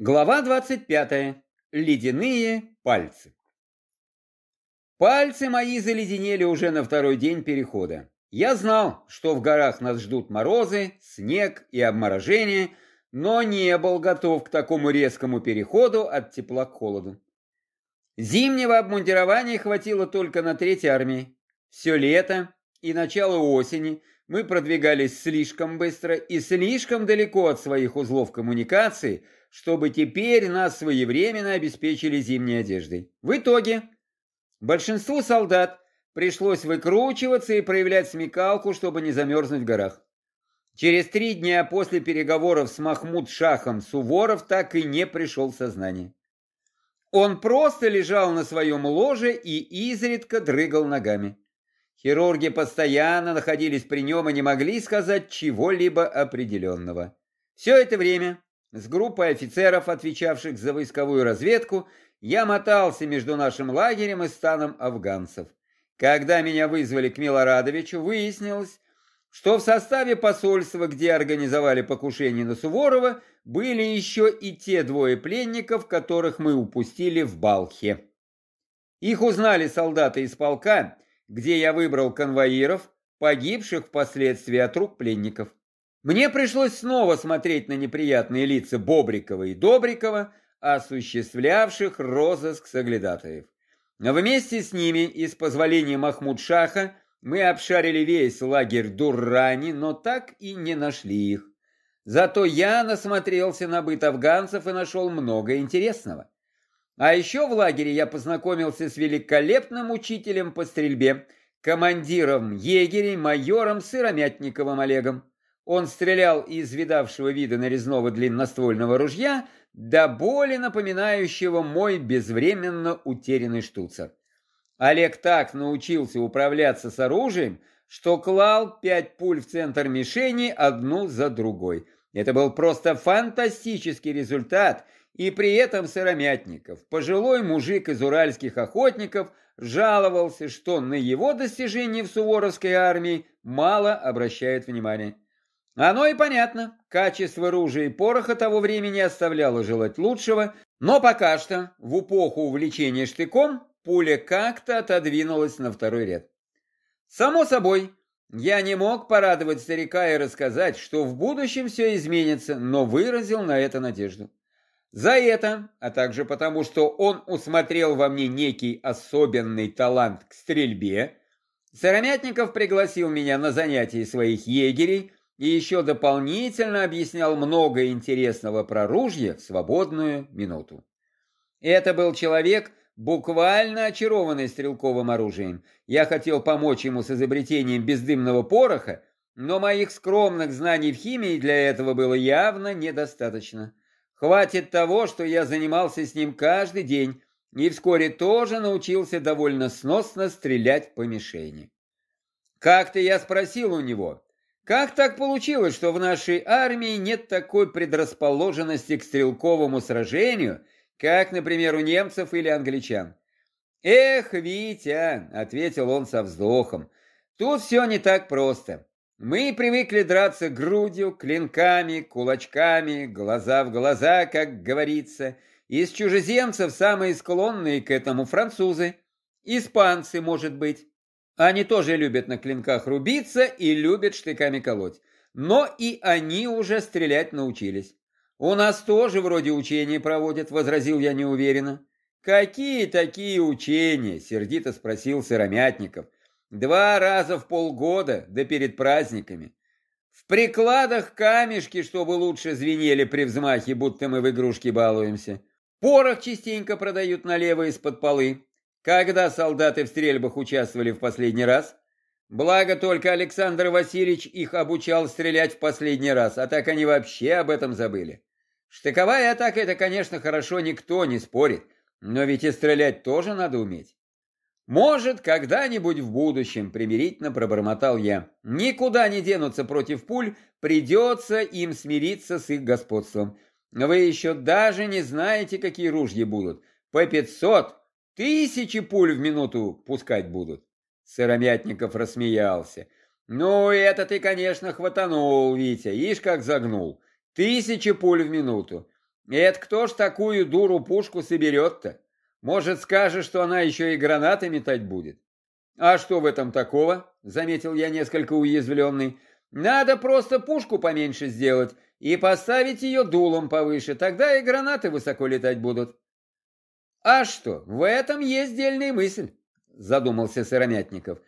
Глава 25. Ледяные пальцы. Пальцы мои заледенели уже на второй день перехода. Я знал, что в горах нас ждут морозы, снег и обморожение, но не был готов к такому резкому переходу от тепла к холоду. Зимнего обмундирования хватило только на треть армии. Все лето и начало осени мы продвигались слишком быстро и слишком далеко от своих узлов коммуникации, чтобы теперь нас своевременно обеспечили зимней одеждой. В итоге большинству солдат пришлось выкручиваться и проявлять смекалку, чтобы не замерзнуть в горах. Через три дня после переговоров с Махмуд-Шахом Суворов так и не пришел в сознание. Он просто лежал на своем ложе и изредка дрыгал ногами. Хирурги постоянно находились при нем и не могли сказать чего-либо определенного. Все это время с группой офицеров, отвечавших за войсковую разведку, я мотался между нашим лагерем и станом афганцев. Когда меня вызвали к Милорадовичу, выяснилось, что в составе посольства, где организовали покушение на Суворова, были еще и те двое пленников, которых мы упустили в Балхе. Их узнали солдаты из полка, где я выбрал конвоиров, погибших впоследствии от рук пленников. Мне пришлось снова смотреть на неприятные лица Бобрикова и Добрикова, осуществлявших розыск соглядатаев. Вместе с ними и с позволения Махмуд-Шаха мы обшарили весь лагерь Дуррани, но так и не нашли их. Зато я насмотрелся на быт афганцев и нашел много интересного. А еще в лагере я познакомился с великолепным учителем по стрельбе, командиром егерей, майором Сыромятниковым Олегом. Он стрелял из видавшего вида нарезного длинноствольного ружья, до боли напоминающего мой безвременно утерянный штуцер. Олег так научился управляться с оружием, что клал пять пуль в центр мишени одну за другой. Это был просто фантастический результат – и при этом Сыромятников, пожилой мужик из уральских охотников, жаловался, что на его достижения в Суворовской армии мало обращают внимания. Оно и понятно, качество ружья и пороха того времени оставляло желать лучшего, но пока что, в эпоху увлечения штыком, пуля как-то отодвинулась на второй ряд. Само собой, я не мог порадовать старика и рассказать, что в будущем все изменится, но выразил на это надежду. За это, а также потому, что он усмотрел во мне некий особенный талант к стрельбе, Сыромятников пригласил меня на занятия своих егерей и еще дополнительно объяснял много интересного про ружье в свободную минуту. Это был человек, буквально очарованный стрелковым оружием. Я хотел помочь ему с изобретением бездымного пороха, но моих скромных знаний в химии для этого было явно недостаточно. Хватит того, что я занимался с ним каждый день и вскоре тоже научился довольно сносно стрелять по мишени. Как-то я спросил у него, как так получилось, что в нашей армии нет такой предрасположенности к стрелковому сражению, как, например, у немцев или англичан? «Эх, Витя!» — ответил он со вздохом. «Тут все не так просто. Мы привыкли драться грудью, клинками, кулачками, глаза в глаза, как говорится. Из чужеземцев самые склонные к этому французы. Испанцы, может быть. Они тоже любят на клинках рубиться и любят штыками колоть. Но и они уже стрелять научились. У нас тоже вроде учения проводят, возразил я неуверенно. Какие такие учения? Сердито спросил Сыромятников. Два раза в полгода, да перед праздниками. В прикладах камешки, чтобы лучше звенели при взмахе, будто мы в игрушки балуемся. Порох частенько продают налево из-под полы. Когда солдаты в стрельбах участвовали в последний раз? Благо только Александр Васильевич их обучал стрелять в последний раз, а так они вообще об этом забыли. Штыковая атака – это, конечно, хорошо, никто не спорит, но ведь и стрелять тоже надо уметь. «Может, когда-нибудь в будущем», — примирительно пробормотал я. «Никуда не денутся против пуль, придется им смириться с их господством. Вы еще даже не знаете, какие ружья будут. По пятьсот, тысячи пуль в минуту пускать будут». Сыромятников рассмеялся. «Ну, это ты, конечно, хватанул, Витя, ишь как загнул. Тысячи пуль в минуту. Это кто ж такую дуру пушку соберет-то? Может, скажет, что она еще и гранаты метать будет? А что в этом такого? Заметил я несколько уязвленный. Надо просто пушку поменьше сделать и поставить ее дулом повыше, тогда и гранаты высоко летать будут. А что, в этом есть дельная мысль, задумался Сыромятников.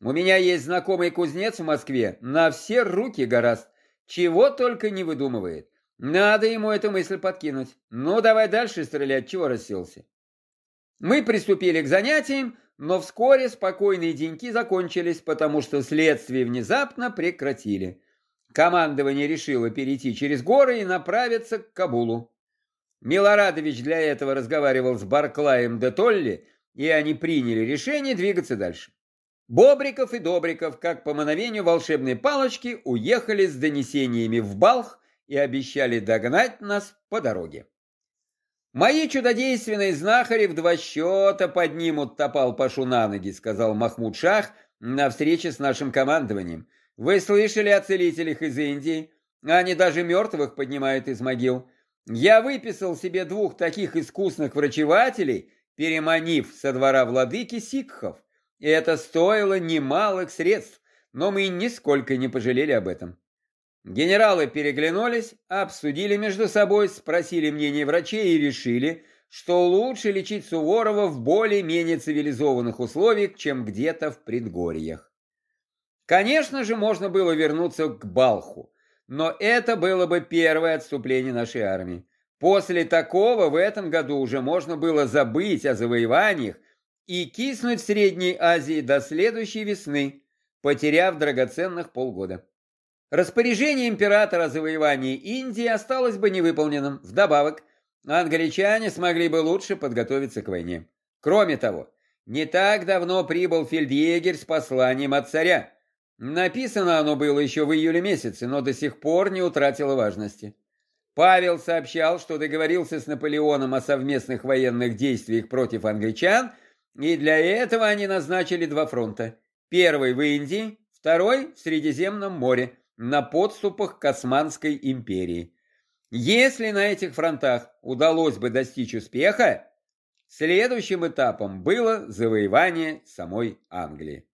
У меня есть знакомый кузнец в Москве, на все руки гораст, чего только не выдумывает. Надо ему эту мысль подкинуть. Ну, давай дальше стрелять, чего расселся. Мы приступили к занятиям, но вскоре спокойные деньки закончились, потому что следствие внезапно прекратили. Командование решило перейти через горы и направиться к Кабулу. Милорадович для этого разговаривал с Барклаем де Толли, и они приняли решение двигаться дальше. Бобриков и Добриков, как по мановению волшебной палочки, уехали с донесениями в Балх и обещали догнать нас по дороге. «Мои чудодейственные знахари в два счета поднимут топал Пашу на ноги», сказал Махмуд Шах на встрече с нашим командованием. «Вы слышали о целителях из Индии? Они даже мертвых поднимают из могил. Я выписал себе двух таких искусных врачевателей, переманив со двора владыки сикхов. И это стоило немалых средств, но мы нисколько не пожалели об этом. Генералы переглянулись, обсудили между собой, спросили мнение врачей и решили, что лучше лечить Суворова в более-менее цивилизованных условиях, чем где-то в предгорьях. Конечно же, можно было вернуться к Балху, но это было бы первое отступление нашей армии. После такого в этом году уже можно было забыть о завоеваниях и киснуть в Средней Азии до следующей весны, потеряв драгоценных полгода. Распоряжение императора о завоевании Индии осталось бы невыполненным. Вдобавок, англичане смогли бы лучше подготовиться к войне. Кроме того, не так давно прибыл фельдъегерь с посланием от царя. Написано оно было еще в июле месяце, но до сих пор не утратило важности. Павел сообщал, что договорился с Наполеоном о совместных военных действиях против англичан – и для этого они назначили два фронта. Первый в Индии, второй в Средиземном море, на подступах к Османской империи. Если на этих фронтах удалось бы достичь успеха, следующим этапом было завоевание самой Англии.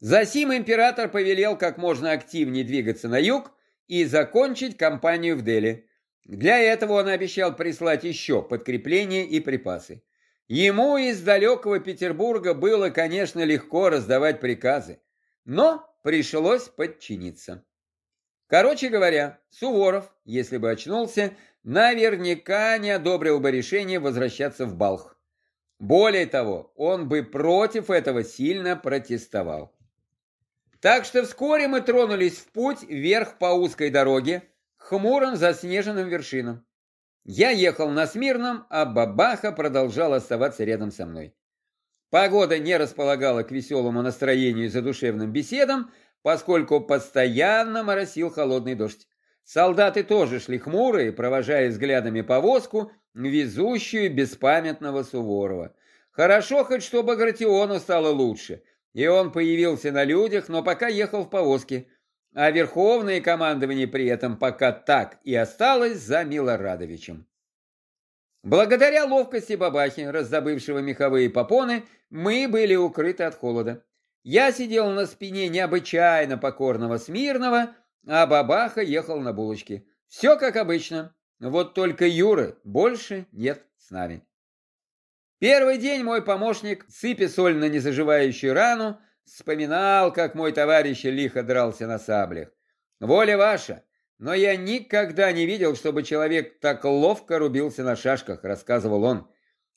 Засим император повелел как можно активнее двигаться на юг и закончить кампанию в Дели. Для этого он обещал прислать еще подкрепления и припасы. Ему из далекого Петербурга было, конечно, легко раздавать приказы, но пришлось подчиниться. Короче говоря, Суворов, если бы очнулся, наверняка не одобрил бы решение возвращаться в Балх. Более того, он бы против этого сильно протестовал. Так что вскоре мы тронулись в путь вверх по узкой дороге, хмурым заснеженным вершинам. Я ехал на Смирном, а Бабаха продолжал оставаться рядом со мной. Погода не располагала к веселому настроению и задушевным беседам, поскольку постоянно моросил холодный дождь. Солдаты тоже шли хмурые, провожая взглядами повозку, везущую беспамятного Суворова. Хорошо хоть, что Багратиону стало лучше, и он появился на людях, но пока ехал в повозке – а верховное командование при этом пока так и осталось за Милорадовичем. Благодаря ловкости бабахи, раздобывшего меховые попоны, мы были укрыты от холода. Я сидел на спине необычайно покорного Смирного, а бабаха ехал на булочке. Все как обычно, вот только Юры больше нет с нами. Первый день мой помощник, сыпя соль на незаживающую рану, Вспоминал, как мой товарищ лихо дрался на саблях. Воля ваша, но я никогда не видел, чтобы человек так ловко рубился на шашках, рассказывал он.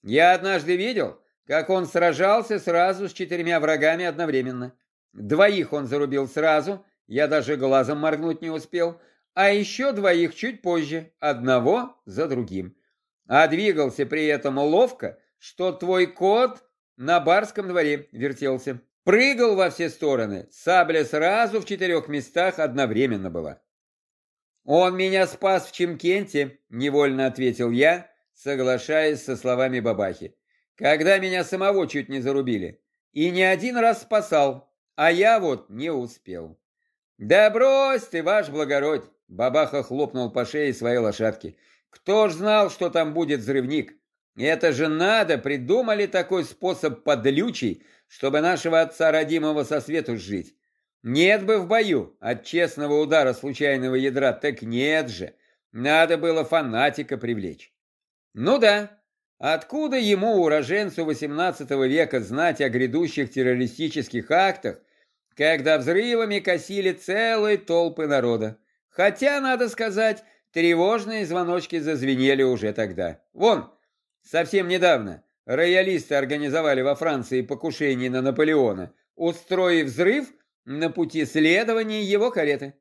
Я однажды видел, как он сражался сразу с четырьмя врагами одновременно. Двоих он зарубил сразу, я даже глазом моргнуть не успел, а еще двоих чуть позже, одного за другим. А двигался при этом ловко, что твой кот на барском дворе вертелся. Прыгал во все стороны, сабля сразу в четырех местах одновременно была. «Он меня спас в Чемкенте», — невольно ответил я, соглашаясь со словами бабахи. «Когда меня самого чуть не зарубили. И не один раз спасал, а я вот не успел». «Да брось ты, ваш благородь!» — бабаха хлопнул по шее своей лошадки. Кто ж знал, что там будет взрывник? Это же надо, придумали такой способ подлючий, чтобы нашего отца родимого со свету сжить. Нет бы в бою от честного удара случайного ядра, так нет же. Надо было фанатика привлечь. Ну да, откуда ему, уроженцу XVIII века, знать о грядущих террористических актах, когда взрывами косили целые толпы народа? Хотя, надо сказать, тревожные звоночки зазвенели уже тогда. Вон, совсем недавно роялисты организовали во Франции покушение на Наполеона, устроив взрыв на пути следования его кареты.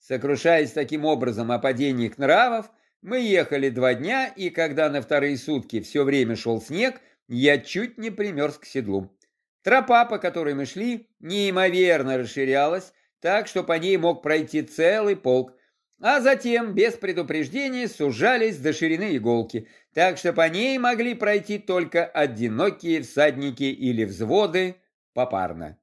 Сокрушаясь таким образом о падении нравов, мы ехали два дня, и когда на вторые сутки все время шел снег, я чуть не примерз к седлу. Тропа, по которой мы шли, неимоверно расширялась, так что по ней мог пройти целый полк, а затем, без предупреждения, сужались до ширины иголки, так что по ней могли пройти только одинокие всадники или взводы попарно.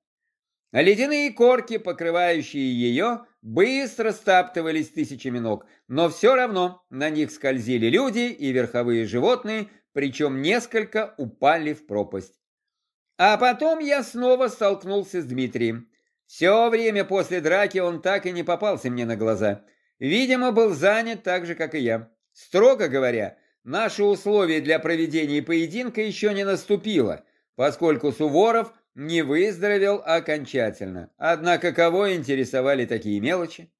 Ледяные корки, покрывающие ее, быстро стаптывались тысячами ног, но все равно на них скользили люди и верховые животные, причем несколько упали в пропасть. А потом я снова столкнулся с Дмитрием. Все время после драки он так и не попался мне на глаза. Видимо, был занят так же, как и я. Строго говоря, наше условие для проведения поединка еще не наступило, поскольку Суворов – не выздоровел окончательно. Однако кого интересовали такие мелочи?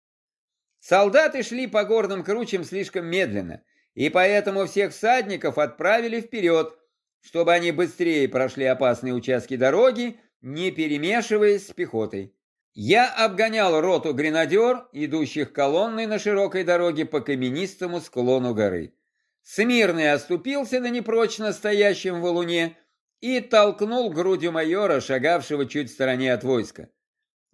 Солдаты шли по горным кручам слишком медленно, и поэтому всех всадников отправили вперед, чтобы они быстрее прошли опасные участки дороги, не перемешиваясь с пехотой. Я обгонял роту гренадер, идущих колонной на широкой дороге по каменистому склону горы. Смирный оступился на непрочно стоящем валуне, и толкнул грудью майора, шагавшего чуть в стороне от войска.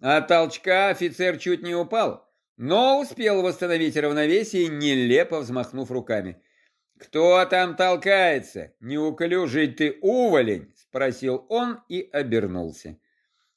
От толчка офицер чуть не упал, но успел восстановить равновесие, нелепо взмахнув руками. «Кто там толкается? Неуклюжий ты уволень!» — спросил он и обернулся.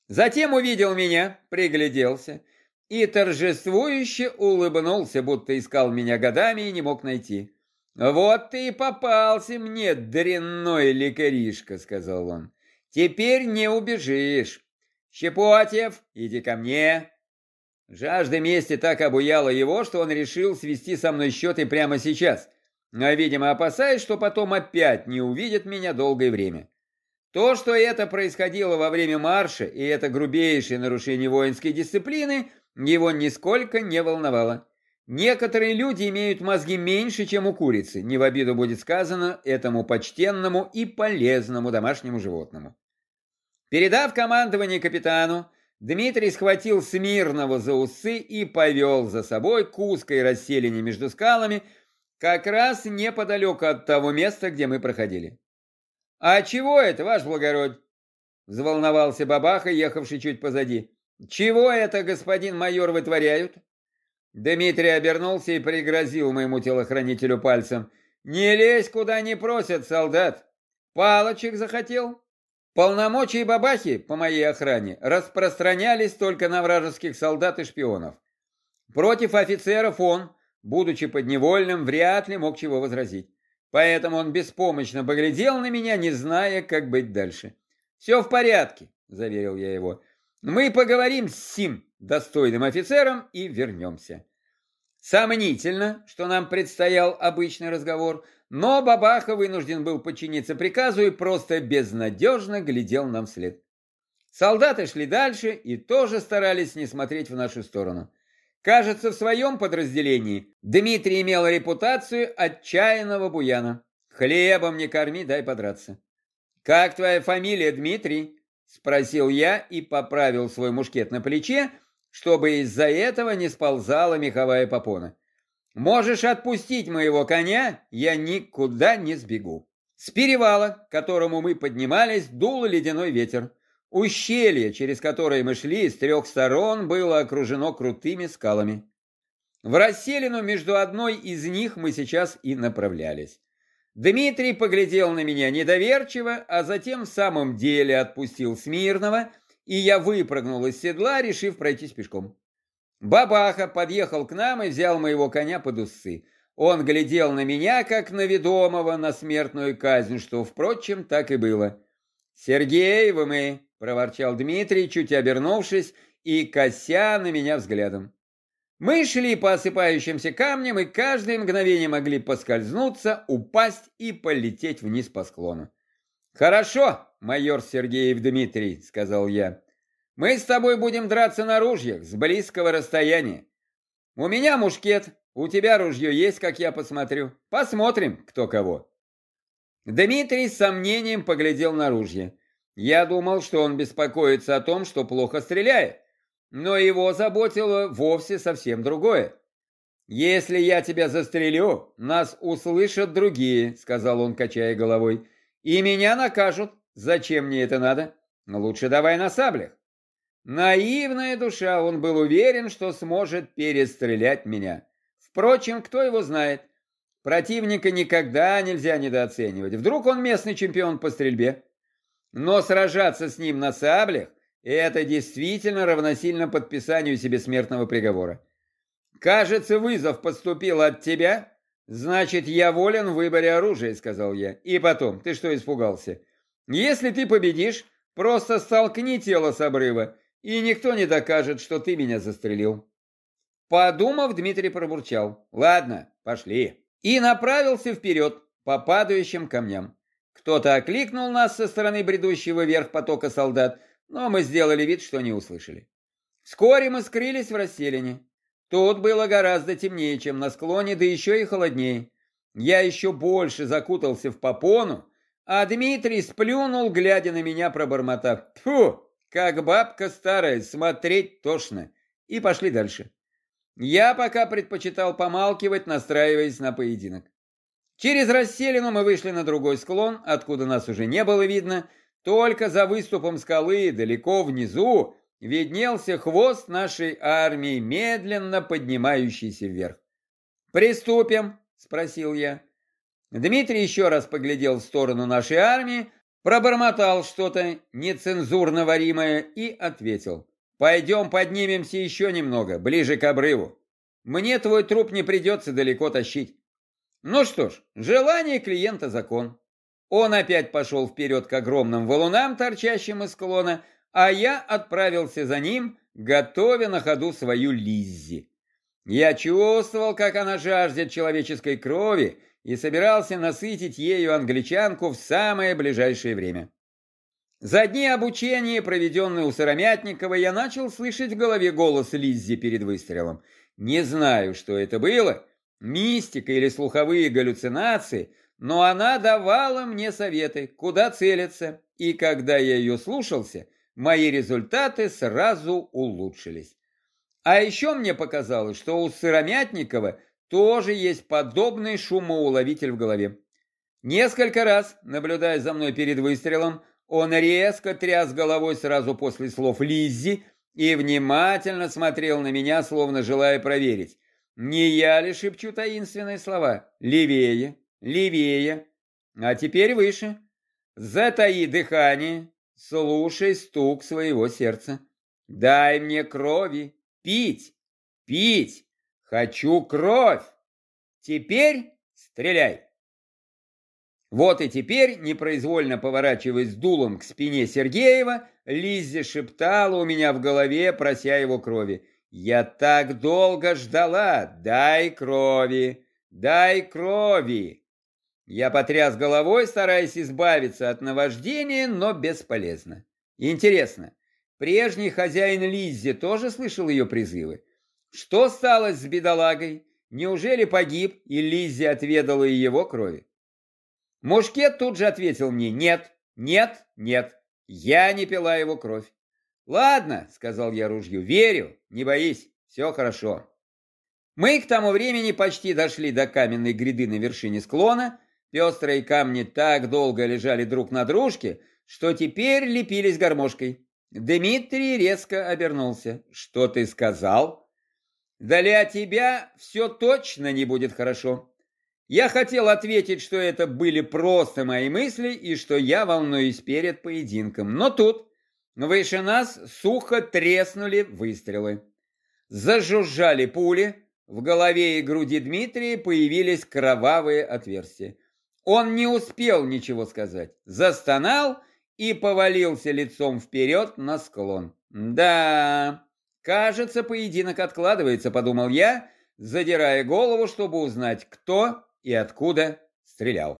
Затем увидел меня, пригляделся и торжествующе улыбнулся, будто искал меня годами и не мог найти. «Вот ты и попался мне, дрянной лекаришка», — сказал он. «Теперь не убежишь. Щепотев, иди ко мне». Жажда мести так обуяла его, что он решил свести со мной счеты прямо сейчас, но, видимо, опасаясь, что потом опять не увидит меня долгое время. То, что это происходило во время марша, и это грубейшее нарушение воинской дисциплины, его нисколько не волновало. Некоторые люди имеют мозги меньше, чем у курицы, не в обиду будет сказано этому почтенному и полезному домашнему животному. Передав командование капитану, Дмитрий схватил Смирного за усы и повел за собой к узкой расселине между скалами, как раз неподалеку от того места, где мы проходили. «А чего это, ваш благородь?» — взволновался бабаха, ехавший чуть позади. «Чего это, господин майор, вытворяют?» Дмитрий обернулся и пригрозил моему телохранителю пальцем. «Не лезь, куда не просят, солдат! Палочек захотел?» Полномочия бабахи по моей охране распространялись только на вражеских солдат и шпионов. Против офицеров он, будучи подневольным, вряд ли мог чего возразить. Поэтому он беспомощно поглядел на меня, не зная, как быть дальше. «Все в порядке», — заверил я его. «Мы поговорим с Сим, достойным офицером и вернемся. Сомнительно, что нам предстоял обычный разговор, но Бабаха вынужден был подчиниться приказу и просто безнадежно глядел нам вслед. Солдаты шли дальше и тоже старались не смотреть в нашу сторону. Кажется, в своем подразделении Дмитрий имел репутацию отчаянного буяна. Хлебом не корми, дай подраться. «Как твоя фамилия, Дмитрий?» — спросил я и поправил свой мушкет на плече, чтобы из-за этого не сползала меховая попона. Можешь отпустить моего коня, я никуда не сбегу. С перевала, к которому мы поднимались, дул ледяной ветер. Ущелье, через которое мы шли, с трех сторон было окружено крутыми скалами. В расселину между одной из них мы сейчас и направлялись. Дмитрий поглядел на меня недоверчиво, а затем в самом деле отпустил Смирного – и я выпрыгнул из седла, решив пройтись пешком. Бабаха подъехал к нам и взял моего коня под усы. Он глядел на меня, как на ведомого на смертную казнь, что, впрочем, так и было. «Сергеевы мы!» — проворчал Дмитрий, чуть обернувшись и кося на меня взглядом. Мы шли по осыпающимся камням, и каждое мгновение могли поскользнуться, упасть и полететь вниз по склону. «Хорошо, майор Сергеев Дмитрий», — сказал я. «Мы с тобой будем драться на ружьях с близкого расстояния. У меня мушкет, у тебя ружье есть, как я посмотрю. Посмотрим, кто кого». Дмитрий с сомнением поглядел на ружье. Я думал, что он беспокоится о том, что плохо стреляет, но его заботило вовсе совсем другое. «Если я тебя застрелю, нас услышат другие», — сказал он, качая головой. И меня накажут. Зачем мне это надо? Лучше давай на саблях. Наивная душа, он был уверен, что сможет перестрелять меня. Впрочем, кто его знает? Противника никогда нельзя недооценивать. Вдруг он местный чемпион по стрельбе? Но сражаться с ним на саблях – это действительно равносильно подписанию себе смертного приговора. Кажется, вызов поступил от тебя, «Значит, я волен в выборе оружия», — сказал я. «И потом, ты что испугался? Если ты победишь, просто столкни тело с обрыва, и никто не докажет, что ты меня застрелил». Подумав, Дмитрий пробурчал. «Ладно, пошли». И направился вперед по падающим камням. Кто-то окликнул нас со стороны бредущего вверх потока солдат, но мы сделали вид, что не услышали. Вскоре мы скрылись в расселине. Тут было гораздо темнее, чем на склоне, да еще и холоднее. Я еще больше закутался в попону, а Дмитрий сплюнул, глядя на меня, пробормотав. Фу, как бабка старая, смотреть тошно. И пошли дальше. Я пока предпочитал помалкивать, настраиваясь на поединок. Через расселину мы вышли на другой склон, откуда нас уже не было видно, только за выступом скалы, далеко внизу, виднелся хвост нашей армии, медленно поднимающийся вверх. «Приступим?» – спросил я. Дмитрий еще раз поглядел в сторону нашей армии, пробормотал что-то нецензурно варимое и ответил. «Пойдем поднимемся еще немного, ближе к обрыву. Мне твой труп не придется далеко тащить». Ну что ж, желание клиента закон. Он опять пошел вперед к огромным валунам, торчащим из склона, а я отправился за ним, готовя на ходу свою Лиззи. Я чувствовал, как она жаждет человеческой крови и собирался насытить ею англичанку в самое ближайшее время. За дни обучения, проведенные у Сыромятникова, я начал слышать в голове голос Лиззи перед выстрелом. Не знаю, что это было, мистика или слуховые галлюцинации, но она давала мне советы, куда целиться, и когда я ее слушался, мои результаты сразу улучшились. А еще мне показалось, что у Сыромятникова тоже есть подобный шумоуловитель в голове. Несколько раз, наблюдая за мной перед выстрелом, он резко тряс головой сразу после слов Лиззи и внимательно смотрел на меня, словно желая проверить, не я ли шепчу таинственные слова? Левее, левее, а теперь выше. Затаи дыхание, Слушай стук своего сердца. Дай мне крови. Пить. Пить. Хочу кровь. Теперь стреляй. Вот и теперь, непроизвольно поворачиваясь дулом к спине Сергеева, Лиззи шептала у меня в голове, прося его крови. «Я так долго ждала! Дай крови! Дай крови!» Я потряс головой, стараясь избавиться от наваждения, но бесполезно. Интересно, прежний хозяин Лиззи тоже слышал ее призывы? Что стало с бедолагой? Неужели погиб, и Лиззи отведала и его крови? Мушкет тут же ответил мне «Нет, нет, нет, я не пила его кровь». «Ладно», — сказал я ружью, — «верю, не боись, все хорошо». Мы к тому времени почти дошли до каменной гряды на вершине склона, Пестрые камни так долго лежали друг на дружке, что теперь лепились гармошкой. Дмитрий резко обернулся. «Что ты сказал?» «Для тебя все точно не будет хорошо». Я хотел ответить, что это были просто мои мысли и что я волнуюсь перед поединком. Но тут выше нас сухо треснули выстрелы. Зажужжали пули, в голове и груди Дмитрия появились кровавые отверстия. Он не успел ничего сказать, застонал и повалился лицом вперед на склон. «Да, кажется, поединок откладывается», — подумал я, задирая голову, чтобы узнать, кто и откуда стрелял.